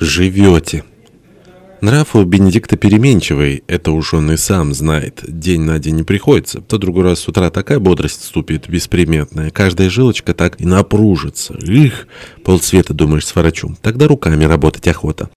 живете. Нрав у Бенедикта переменчивый, это уж он и сам знает. День на день не приходится. То другой раз с утра такая бодрость ступит бесприметная. Каждая жилочка так и напружится. Их, полцвета, думаешь, сворачу. Тогда руками работать охота.